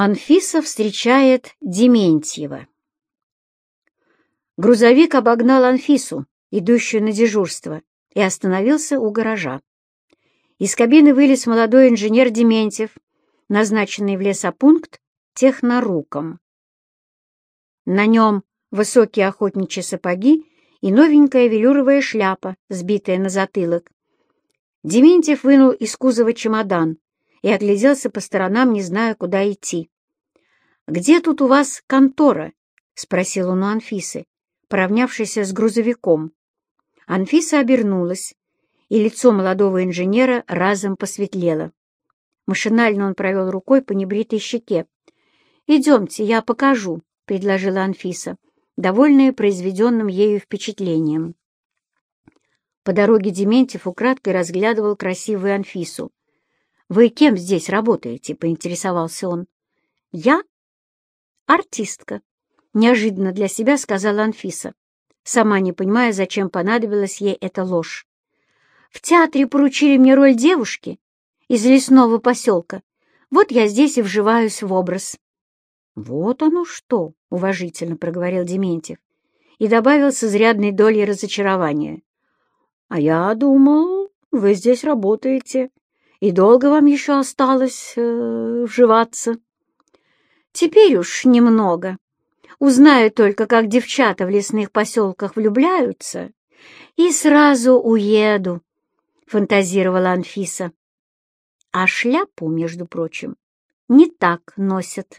Анфиса встречает Дементьева. Грузовик обогнал Анфису, идущую на дежурство, и остановился у гаража. Из кабины вылез молодой инженер Дементьев, назначенный в лесопункт техноруком. На нем высокие охотничьи сапоги и новенькая велюровая шляпа, сбитая на затылок. Дементьев вынул из кузова чемодан и огляделся по сторонам, не зная, куда идти. «Где тут у вас контора?» — спросил он у Анфисы, поравнявшейся с грузовиком. Анфиса обернулась, и лицо молодого инженера разом посветлело. Машинально он провел рукой по небритой щеке. «Идемте, я покажу», — предложила Анфиса, довольная произведенным ею впечатлением. По дороге Дементьев украдкой разглядывал красивую Анфису. «Вы кем здесь работаете?» — поинтересовался он. «Я артистка», — неожиданно для себя сказала Анфиса, сама не понимая, зачем понадобилась ей эта ложь. «В театре поручили мне роль девушки из лесного поселка. Вот я здесь и вживаюсь в образ». «Вот оно что!» — уважительно проговорил Дементьев и добавил с изрядной долей разочарования. «А я думал, вы здесь работаете, и долго вам еще осталось э, вживаться?» «Теперь уж немного. Узнаю только, как девчата в лесных поселках влюбляются, и сразу уеду», — фантазировала Анфиса. А шляпу, между прочим, не так носят.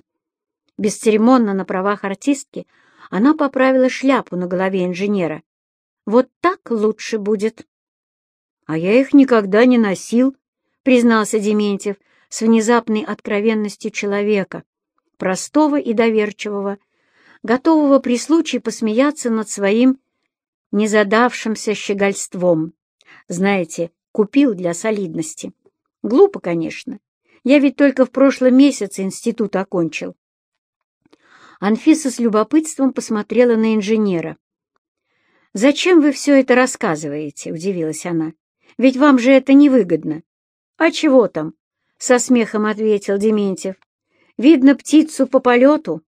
Бесцеремонно на правах артистки она поправила шляпу на голове инженера, вот так лучше будет. — А я их никогда не носил, — признался Дементьев с внезапной откровенностью человека, простого и доверчивого, готового при случае посмеяться над своим незадавшимся щегольством. Знаете, купил для солидности. Глупо, конечно. Я ведь только в прошлом месяце институт окончил. Анфиса с любопытством посмотрела на инженера. «Зачем вы все это рассказываете?» — удивилась она. «Ведь вам же это невыгодно». «А чего там?» — со смехом ответил Дементьев. «Видно птицу по полету».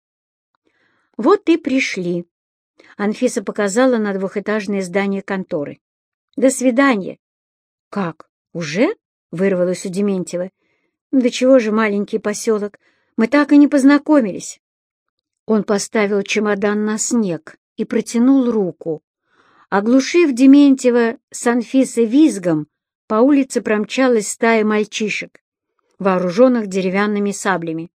«Вот и пришли». Анфиса показала на двухэтажное здание конторы. «До свидания». «Как? Уже?» — вырвалось у Дементьева. «Да чего же маленький поселок? Мы так и не познакомились». Он поставил чемодан на снег и протянул руку. Оглушив Дементьева с Анфисой визгом, по улице промчалась стая мальчишек, вооруженных деревянными саблями.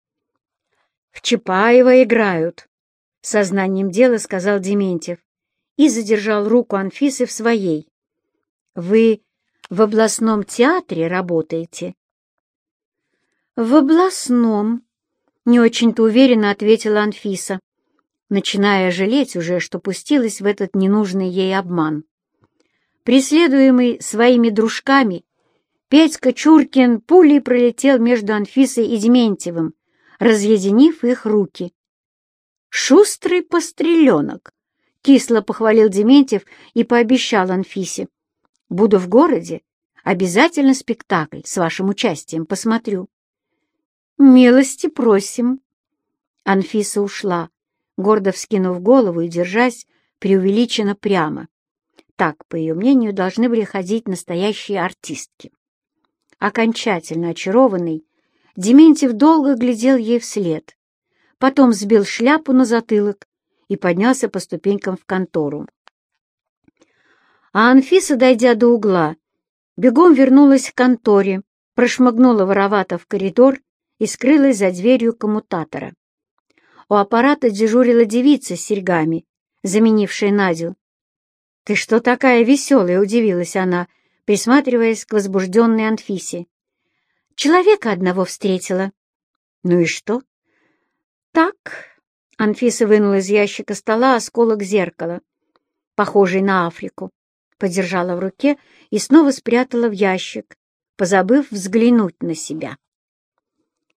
«В Чапаева играют», — сознанием дела сказал Дементьев и задержал руку Анфисы в своей. «Вы в областном театре работаете?» «В областном», — не очень-то уверенно ответила Анфиса начиная жалеть уже, что пустилась в этот ненужный ей обман. Преследуемый своими дружками, Петька Чуркин пулей пролетел между Анфисой и Дементьевым, разъединив их руки. «Шустрый постреленок!» — кисло похвалил Дементьев и пообещал Анфисе. «Буду в городе, обязательно спектакль с вашим участием посмотрю». «Милости просим!» Анфиса ушла, гордо вскинув голову и держась преувеличенно прямо. Так, по ее мнению, должны были ходить настоящие артистки. Окончательно очарованный, Дементьев долго глядел ей вслед, потом сбил шляпу на затылок и поднялся по ступенькам в контору. А Анфиса, дойдя до угла, бегом вернулась к конторе, прошмыгнула воровато в коридор и скрылась за дверью коммутатора. У аппарата дежурила девица с серьгами, заменившая Надю. «Ты что такая веселая?» — удивилась она, присматриваясь к возбужденной Анфисе. «Человека одного встретила». «Ну и что?» «Так...» — Анфиса вынула из ящика стола осколок зеркала, похожий на Африку, подержала в руке и снова спрятала в ящик, позабыв взглянуть на себя.